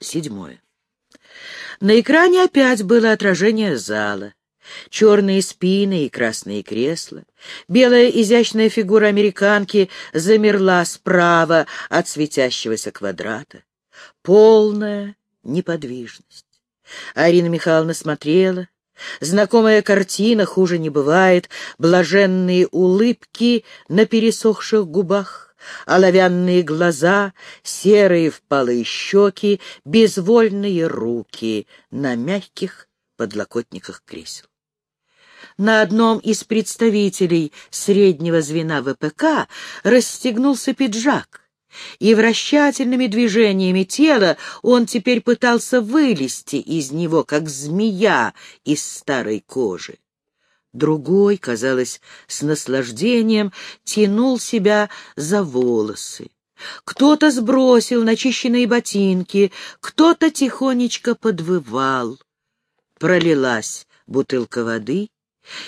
Седьмое. На экране опять было отражение зала. Черные спины и красные кресла. Белая изящная фигура американки замерла справа от светящегося квадрата. Полная неподвижность. Арина Михайловна смотрела. Знакомая картина, хуже не бывает, блаженные улыбки на пересохших губах, оловянные глаза, серые впалые щеки, безвольные руки на мягких подлокотниках кресел. На одном из представителей среднего звена ВПК расстегнулся пиджак, и вращательными движениями тела он теперь пытался вылезти из него, как змея из старой кожи. Другой, казалось, с наслаждением тянул себя за волосы. Кто-то сбросил начищенные ботинки, кто-то тихонечко подвывал. Пролилась бутылка воды,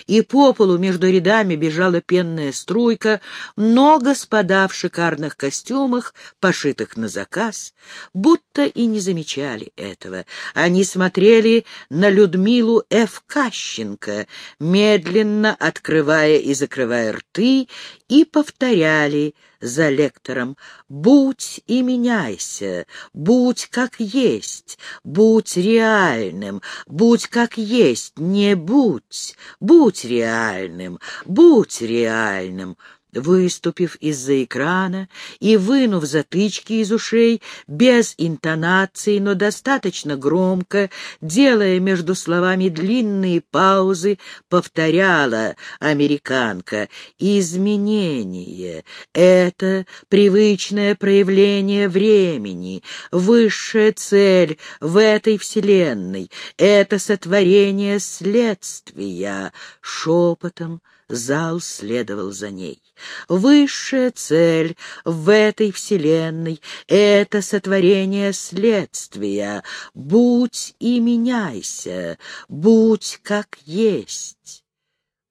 и по полу между рядами бежала пенная струйка, много господа в шикарных костюмах, пошитых на заказ, будто и не замечали этого. Они смотрели на Людмилу Ф. Кащенко, медленно открывая и закрывая рты, и повторяли за лектором «Будь и меняйся, будь как есть, будь реальным, будь как есть, не будь, будь реальным, будь реальным». Выступив из-за экрана и вынув затычки из ушей, без интонации, но достаточно громко, делая между словами длинные паузы, повторяла американка «Изменение — это привычное проявление времени, высшая цель в этой вселенной, это сотворение следствия» шепотом, Зал следовал за ней. Высшая цель в этой вселенной — это сотворение следствия. Будь и меняйся, будь как есть.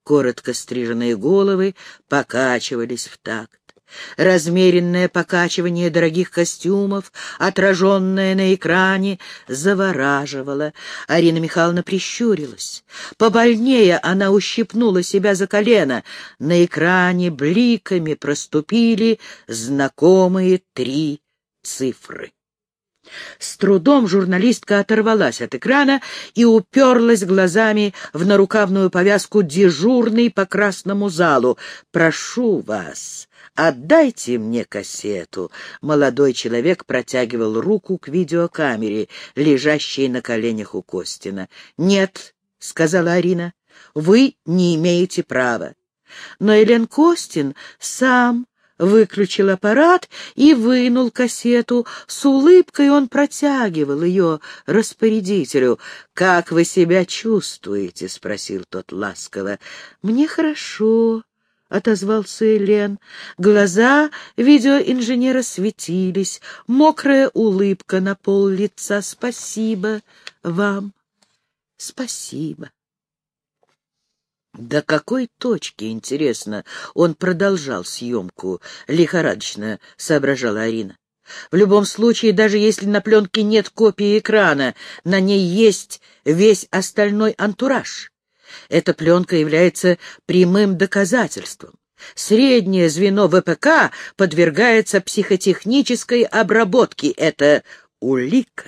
Коротко стриженные головы покачивались в такт. Размеренное покачивание дорогих костюмов, отраженное на экране, завораживало. Арина Михайловна прищурилась. Побольнее она ущипнула себя за колено. На экране бликами проступили знакомые три цифры. С трудом журналистка оторвалась от экрана и уперлась глазами в нарукавную повязку дежурной по красному залу. «Прошу вас, «Отдайте мне кассету». Молодой человек протягивал руку к видеокамере, лежащей на коленях у Костина. «Нет», — сказала Арина, — «вы не имеете права». Но Элен Костин сам выключил аппарат и вынул кассету. С улыбкой он протягивал ее распорядителю. «Как вы себя чувствуете?» — спросил тот ласково. «Мне хорошо», — отозвался Элен. Глаза видеоинженера светились, мокрая улыбка на пол лица. «Спасибо вам, спасибо». До какой точки, интересно, он продолжал съемку, лихорадочно соображала Арина. В любом случае, даже если на пленке нет копии экрана, на ней есть весь остальной антураж. Эта пленка является прямым доказательством. Среднее звено ВПК подвергается психотехнической обработке. Это улика.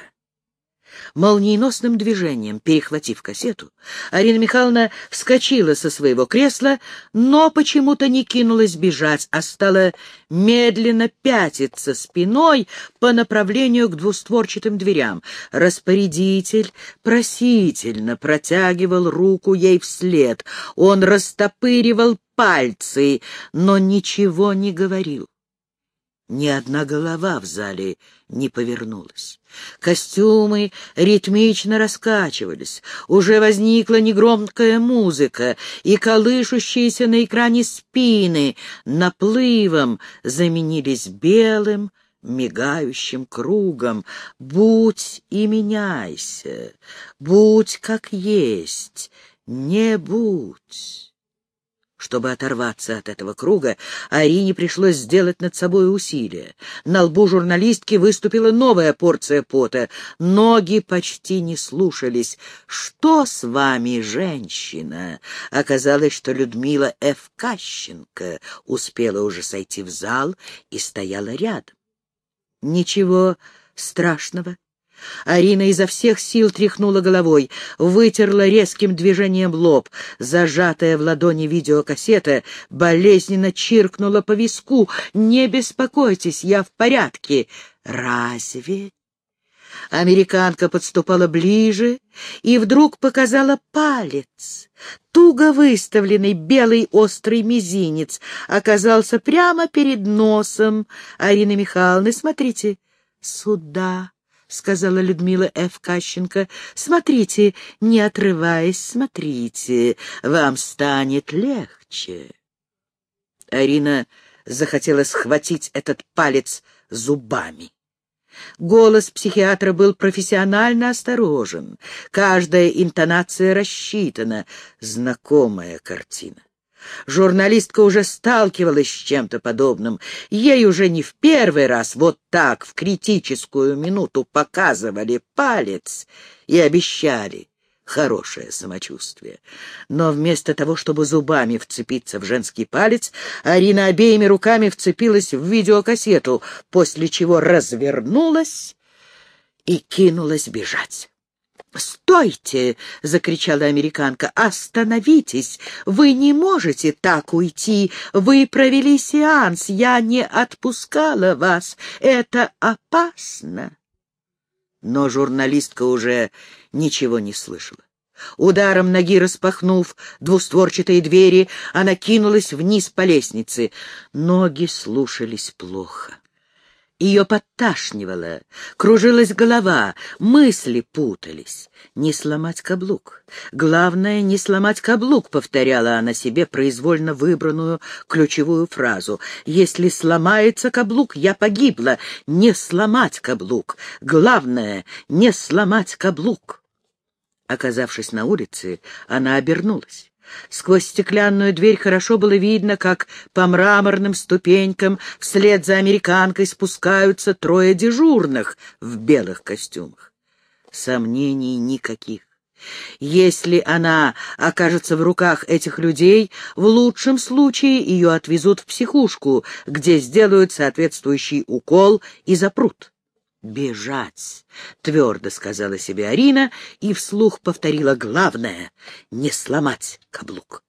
Молниеносным движением, перехватив кассету, Арина Михайловна вскочила со своего кресла, но почему-то не кинулась бежать, а стала медленно пятиться спиной по направлению к двустворчатым дверям. Распорядитель просительно протягивал руку ей вслед. Он растопыривал пальцы, но ничего не говорил. Ни одна голова в зале не повернулась. Костюмы ритмично раскачивались, уже возникла негромкая музыка, и колышущиеся на экране спины наплывом заменились белым, мигающим кругом. Будь и меняйся, будь как есть, не будь. Чтобы оторваться от этого круга, Арине пришлось сделать над собой усилие. На лбу журналистки выступила новая порция пота. Ноги почти не слушались. «Что с вами, женщина?» Оказалось, что Людмила Ф. Кащенко успела уже сойти в зал и стояла рядом. «Ничего страшного», Арина изо всех сил тряхнула головой, вытерла резким движением лоб. Зажатая в ладони видеокассета болезненно чиркнула по виску. «Не беспокойтесь, я в порядке». «Разве?» Американка подступала ближе и вдруг показала палец. Туго выставленный белый острый мизинец оказался прямо перед носом Арины Михайловны. «Смотрите, сюда». — сказала Людмила Ф. Кащенко. — Смотрите, не отрываясь, смотрите, вам станет легче. Арина захотела схватить этот палец зубами. Голос психиатра был профессионально осторожен, каждая интонация рассчитана, знакомая картина. Журналистка уже сталкивалась с чем-то подобным. Ей уже не в первый раз вот так в критическую минуту показывали палец и обещали хорошее самочувствие. Но вместо того, чтобы зубами вцепиться в женский палец, Арина обеими руками вцепилась в видеокассету, после чего развернулась и кинулась бежать. «Стойте!» — закричала американка. «Остановитесь! Вы не можете так уйти! Вы провели сеанс! Я не отпускала вас! Это опасно!» Но журналистка уже ничего не слышала. Ударом ноги распахнув двустворчатые двери, она кинулась вниз по лестнице. Ноги слушались плохо. Ее подташнивало, кружилась голова, мысли путались. «Не сломать каблук. Главное, не сломать каблук», — повторяла она себе произвольно выбранную ключевую фразу. «Если сломается каблук, я погибла. Не сломать каблук. Главное, не сломать каблук». Оказавшись на улице, она обернулась. Сквозь стеклянную дверь хорошо было видно, как по мраморным ступенькам вслед за американкой спускаются трое дежурных в белых костюмах. Сомнений никаких. Если она окажется в руках этих людей, в лучшем случае ее отвезут в психушку, где сделают соответствующий укол и запрут. «Бежать!» — твердо сказала себе Арина и вслух повторила главное — не сломать каблук.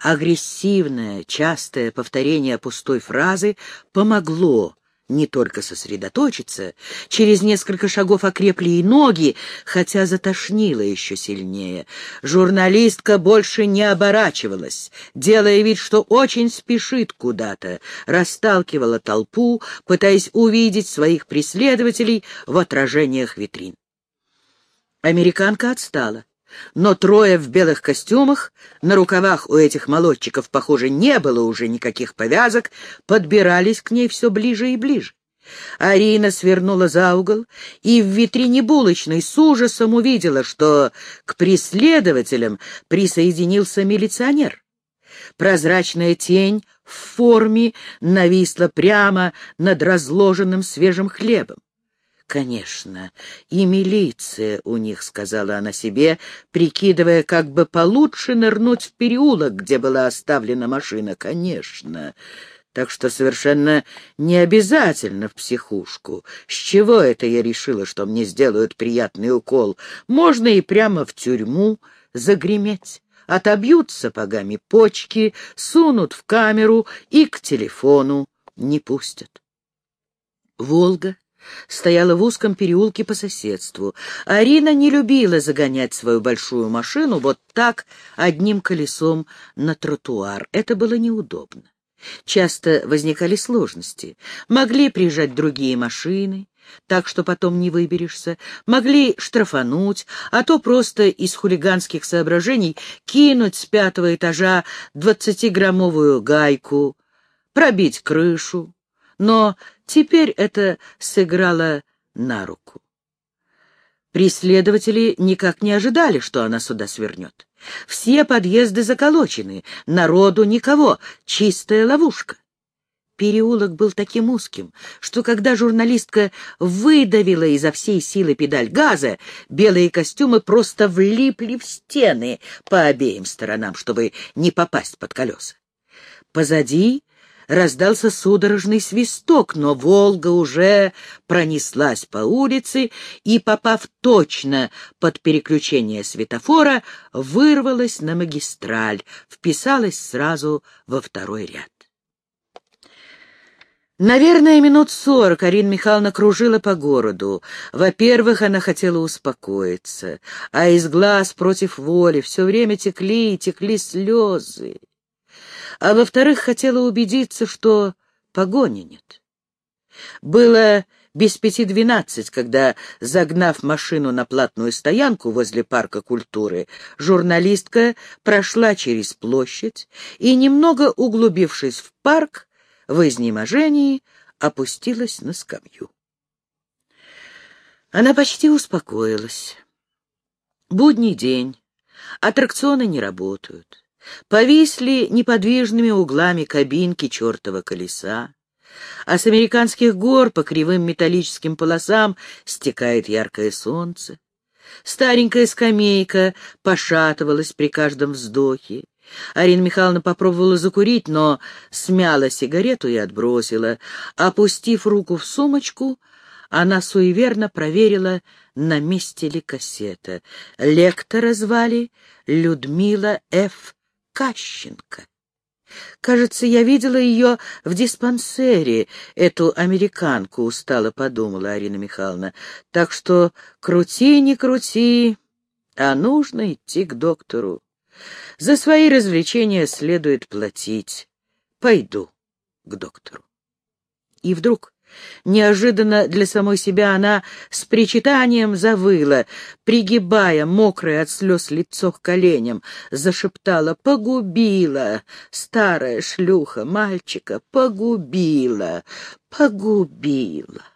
Агрессивное, частое повторение пустой фразы помогло не только сосредоточиться, через несколько шагов окрепли и ноги, хотя затошнило еще сильнее. Журналистка больше не оборачивалась, делая вид, что очень спешит куда-то, расталкивала толпу, пытаясь увидеть своих преследователей в отражениях витрин. Американка отстала. Но трое в белых костюмах, на рукавах у этих молодчиков, похоже, не было уже никаких повязок, подбирались к ней все ближе и ближе. Арина свернула за угол и в витрине булочной с ужасом увидела, что к преследователям присоединился милиционер. Прозрачная тень в форме нависла прямо над разложенным свежим хлебом. «Конечно, и милиция у них», — сказала она себе, прикидывая, как бы получше нырнуть в переулок, где была оставлена машина. «Конечно». Так что совершенно не обязательно в психушку. С чего это я решила, что мне сделают приятный укол? Можно и прямо в тюрьму загреметь. Отобьют сапогами почки, сунут в камеру и к телефону не пустят. Волга стояла в узком переулке по соседству. Арина не любила загонять свою большую машину вот так одним колесом на тротуар. Это было неудобно. Часто возникали сложности. Могли приезжать другие машины, так что потом не выберешься, могли штрафануть, а то просто из хулиганских соображений кинуть с пятого этажа двадцатиграммовую гайку, пробить крышу. Но Теперь это сыграло на руку. Преследователи никак не ожидали, что она сюда свернет. Все подъезды заколочены, народу никого, чистая ловушка. Переулок был таким узким, что когда журналистка выдавила изо всей силы педаль газа, белые костюмы просто влипли в стены по обеим сторонам, чтобы не попасть под колеса. Позади раздался судорожный свисток, но «Волга» уже пронеслась по улице и, попав точно под переключение светофора, вырвалась на магистраль, вписалась сразу во второй ряд. Наверное, минут сорок Арина Михайловна кружила по городу. Во-первых, она хотела успокоиться, а из глаз против воли все время текли и текли слезы. А во-вторых, хотела убедиться, что погони нет. Было без пяти двенадцать, когда, загнав машину на платную стоянку возле парка культуры, журналистка прошла через площадь и, немного углубившись в парк, в изнеможении опустилась на скамью. Она почти успокоилась. Будний день, аттракционы не работают. Повисли неподвижными углами кабинки чертова колеса, а с американских гор по кривым металлическим полосам стекает яркое солнце. Старенькая скамейка пошатывалась при каждом вздохе. Арина Михайловна попробовала закурить, но смяла сигарету и отбросила. Опустив руку в сумочку, она суеверно проверила, на месте ли кассета. Лектора звали Людмила Ф. Кащенко. Кажется, я видела ее в диспансере, эту американку, устало подумала Арина Михайловна. Так что крути, не крути, а нужно идти к доктору. За свои развлечения следует платить. Пойду к доктору. И вдруг, неожиданно для самой себя, она с причитанием завыла, пригибая мокрое от слез лицо к коленям, зашептала «Погубила! Старая шлюха мальчика! Погубила! Погубила!»